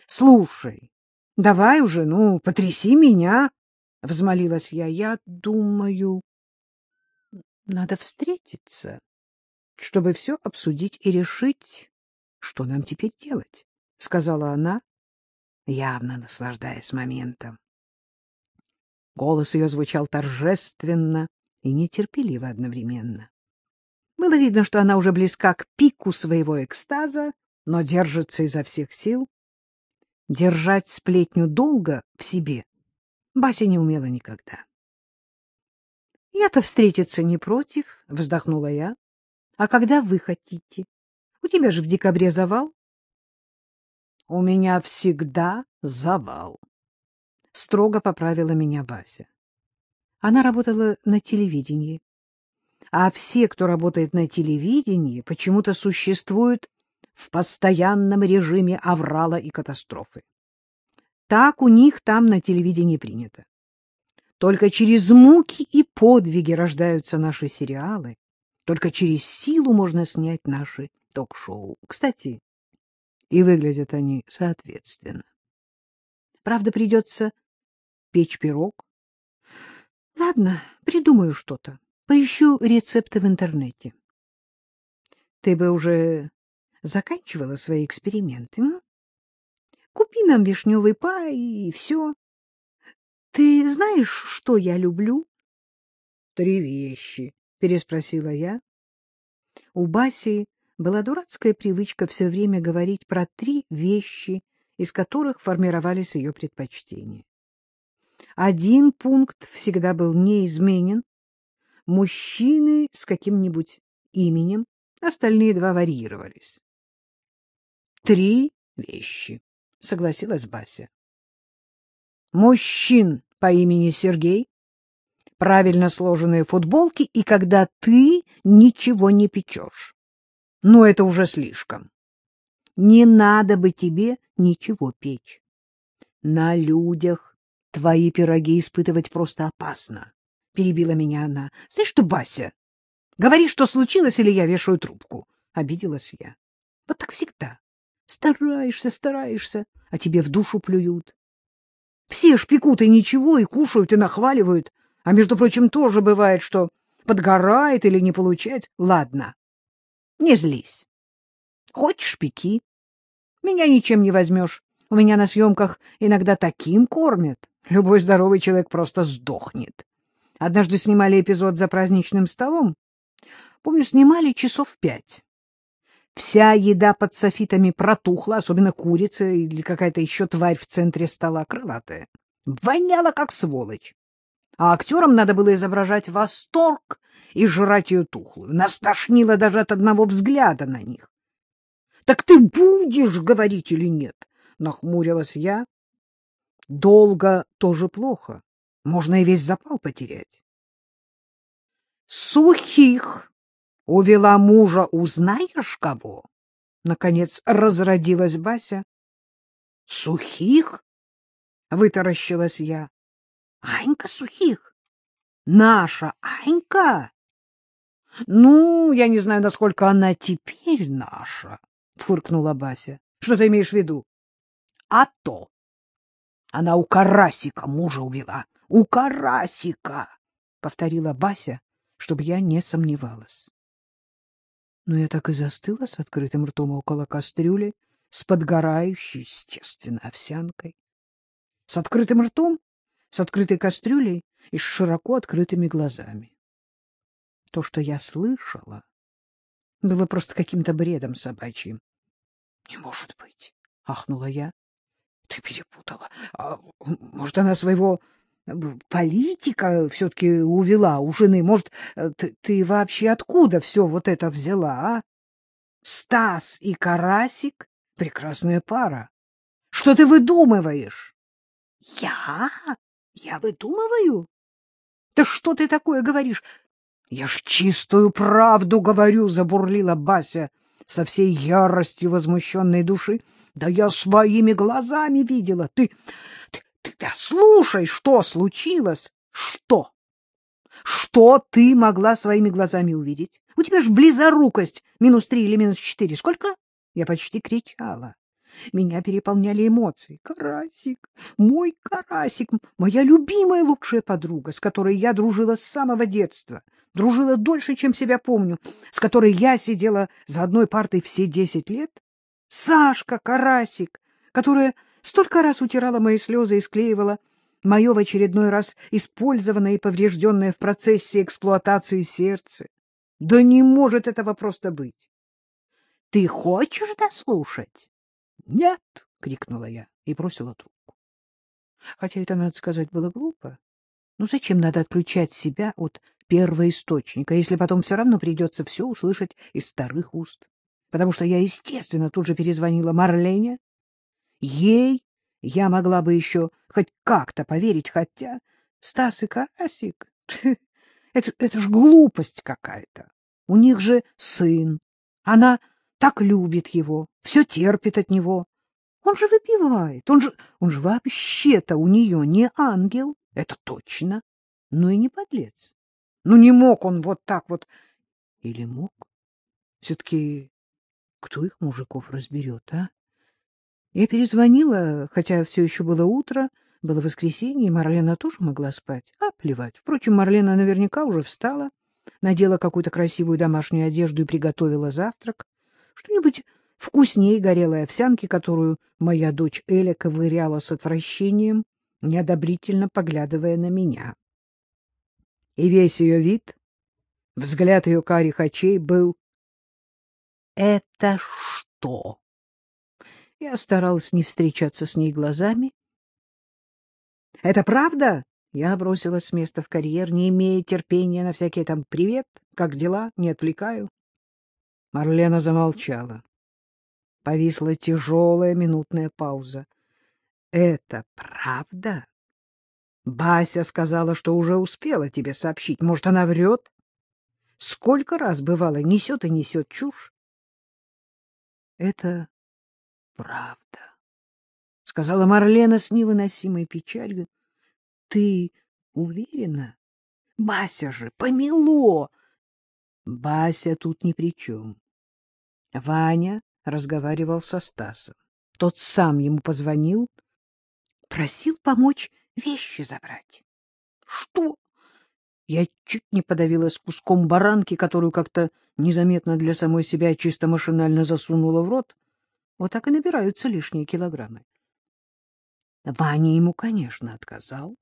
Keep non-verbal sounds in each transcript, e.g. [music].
— Слушай, давай уже, ну, потряси меня, — взмолилась я. — Я думаю, надо встретиться, чтобы все обсудить и решить, что нам теперь делать, — сказала она, явно наслаждаясь моментом. Голос ее звучал торжественно и нетерпеливо одновременно. Было видно, что она уже близка к пику своего экстаза, но держится изо всех сил. Держать сплетню долго в себе Бася не умела никогда. — Я-то встретиться не против, — вздохнула я. — А когда вы хотите? У тебя же в декабре завал. — У меня всегда завал, — строго поправила меня Бася. Она работала на телевидении. А все, кто работает на телевидении, почему-то существуют в постоянном режиме аврала и катастрофы. Так у них там на телевидении принято. Только через муки и подвиги рождаются наши сериалы. Только через силу можно снять наши ток-шоу. Кстати, и выглядят они соответственно. Правда, придется печь пирог. Ладно, придумаю что-то. Поищу рецепты в интернете. Ты бы уже заканчивала свои эксперименты? Купи нам вишневый пай и все. Ты знаешь, что я люблю? — Три вещи, — переспросила я. У Баси была дурацкая привычка все время говорить про три вещи, из которых формировались ее предпочтения. Один пункт всегда был неизменен — мужчины с каким-нибудь именем, остальные два варьировались. — Три вещи, — согласилась Бася. — Мужчин по имени Сергей, правильно сложенные футболки и когда ты ничего не печешь. Но это уже слишком. Не надо бы тебе ничего печь. На людях Твои пироги испытывать просто опасно, — перебила меня она. — Знаешь что, Бася, говори, что случилось, или я вешаю трубку. Обиделась я. Вот так всегда. Стараешься, стараешься, а тебе в душу плюют. Все шпекут и ничего, и кушают, и нахваливают. А, между прочим, тоже бывает, что подгорает или не получается. Ладно, не злись. Хочешь — пеки. Меня ничем не возьмешь. У меня на съемках иногда таким кормят. Любой здоровый человек просто сдохнет. Однажды снимали эпизод за праздничным столом. Помню, снимали часов пять. Вся еда под софитами протухла, особенно курица или какая-то еще тварь в центре стола, крылатая. Воняла, как сволочь. А актерам надо было изображать восторг и жрать ее тухлую. Нас тошнило даже от одного взгляда на них. — Так ты будешь говорить или нет? — нахмурилась я, Долго тоже плохо. Можно и весь запал потерять. Сухих увела мужа, узнаешь кого? Наконец разродилась Бася. Сухих? Вытаращилась я. Анька Сухих? Наша Анька? Ну, я не знаю, насколько она теперь наша, фыркнула Бася. Что ты имеешь в виду? А то, она у Карасика мужа убила. У Карасика! — повторила Бася, чтобы я не сомневалась. Но я так и застыла с открытым ртом около кастрюли, с подгорающей, естественно, овсянкой. С открытым ртом, с открытой кастрюлей и с широко открытыми глазами. То, что я слышала, было просто каким-то бредом собачьим. — Не может быть! — ахнула я. Ты перепутала. А, может, она своего политика все-таки увела у жены? Может, э, ты, ты вообще откуда все вот это взяла, а? Стас и Карасик — прекрасная пара. Что ты выдумываешь? Я? Я выдумываю? Да что ты такое говоришь? Я ж чистую правду говорю, забурлила Бася со всей яростью возмущенной души. Да я своими глазами видела. Ты, ты да слушай, что случилось? Что? Что ты могла своими глазами увидеть? У тебя ж близорукость минус три или минус четыре. Сколько? Я почти кричала. Меня переполняли эмоции. Карасик, мой Карасик, моя любимая лучшая подруга, с которой я дружила с самого детства, дружила дольше, чем себя помню, с которой я сидела за одной партой все десять лет. Сашка, Карасик, которая столько раз утирала мои слезы и склеивала мое в очередной раз использованное и поврежденное в процессе эксплуатации сердце. Да не может этого просто быть. — Ты хочешь дослушать? — Нет, — крикнула я и бросила трубку. Хотя это, надо сказать, было глупо. Ну зачем надо отключать себя от первоисточника, если потом все равно придется все услышать из вторых уст? Потому что я, естественно, тут же перезвонила Марлене. Ей я могла бы еще хоть как-то поверить, хотя Стас и Карасик — это, это ж глупость какая-то. У них же сын. Она так любит его, все терпит от него. Он же выпивает, он же, он же вообще-то у нее не ангел, это точно, но и не подлец. Ну, не мог он вот так вот. Или мог? Все-таки кто их, мужиков, разберет, а? Я перезвонила, хотя все еще было утро, было воскресенье, и Марлена тоже могла спать. А, плевать. Впрочем, Марлена наверняка уже встала, надела какую-то красивую домашнюю одежду и приготовила завтрак. Что-нибудь вкуснее горелой овсянки, которую моя дочь Эля ковыряла с отвращением, неодобрительно поглядывая на меня. И весь ее вид, взгляд ее карих очей был «Это что?» Я старалась не встречаться с ней глазами. «Это правда?» Я бросилась с места в карьер, не имея терпения на всякие там «привет», «как дела», «не отвлекаю». Марлена замолчала. Повисла тяжелая минутная пауза. — Это правда? Бася сказала, что уже успела тебе сообщить. Может, она врет? Сколько раз, бывало, несет и несет чушь? — Это правда, — сказала Марлена с невыносимой печалью. — Ты уверена? Бася же помело! Бася тут ни при чем. Ваня разговаривал со Стасом. Тот сам ему позвонил, просил помочь вещи забрать. Что? Я чуть не подавилась куском баранки, которую как-то незаметно для самой себя чисто машинально засунула в рот. Вот так и набираются лишние килограммы. Ваня ему, конечно, отказал.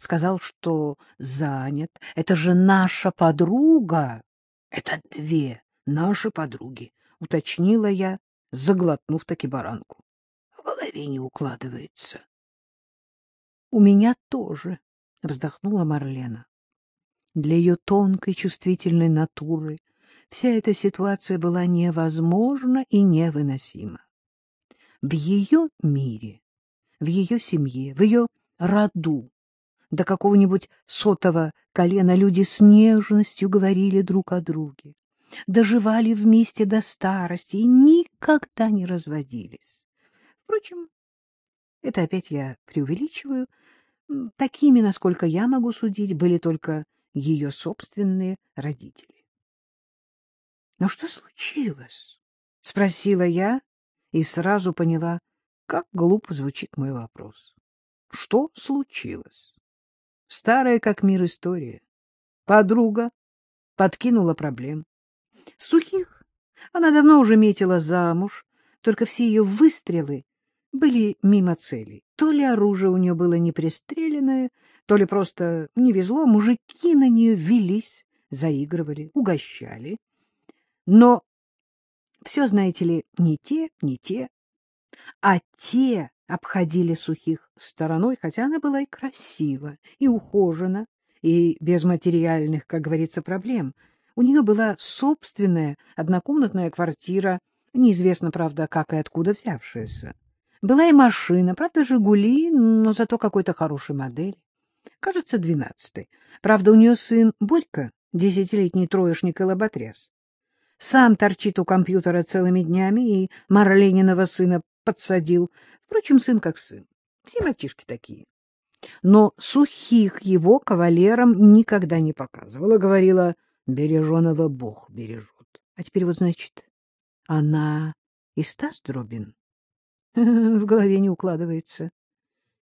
Сказал, что занят. Это же наша подруга. Это две наши подруги. — уточнила я, заглотнув таки баранку. — В голове не укладывается. — У меня тоже, — вздохнула Марлена. Для ее тонкой чувствительной натуры вся эта ситуация была невозможна и невыносима. В ее мире, в ее семье, в ее роду до какого-нибудь сотого колена люди с нежностью говорили друг о друге доживали вместе до старости и никогда не разводились. Впрочем, это опять я преувеличиваю. Такими, насколько я могу судить, были только ее собственные родители. — Но что случилось? — спросила я и сразу поняла, как глупо звучит мой вопрос. Что случилось? Старая как мир история. Подруга подкинула проблем. Сухих она давно уже метила замуж, только все ее выстрелы были мимо целей. То ли оружие у нее было не пристреленное, то ли просто не везло, мужики на нее велись, заигрывали, угощали. Но все, знаете ли, не те, не те, а те обходили сухих стороной, хотя она была и красива, и ухожена, и без материальных, как говорится, проблем — у нее была собственная однокомнатная квартира, неизвестно, правда, как и откуда взявшаяся. Была и машина, правда, «Жигули», но зато какой-то хорошей модели. Кажется, двенадцатой. Правда, у нее сын Борька, десятилетний троечник и лоботряс. Сам торчит у компьютера целыми днями и Марленинова сына подсадил. Впрочем, сын как сын. Все мальчишки такие. Но сухих его кавалерам никогда не показывала. Говорила, Береженого Бог бережет. А теперь вот, значит, она и Стас Дробин? [laughs] В голове не укладывается.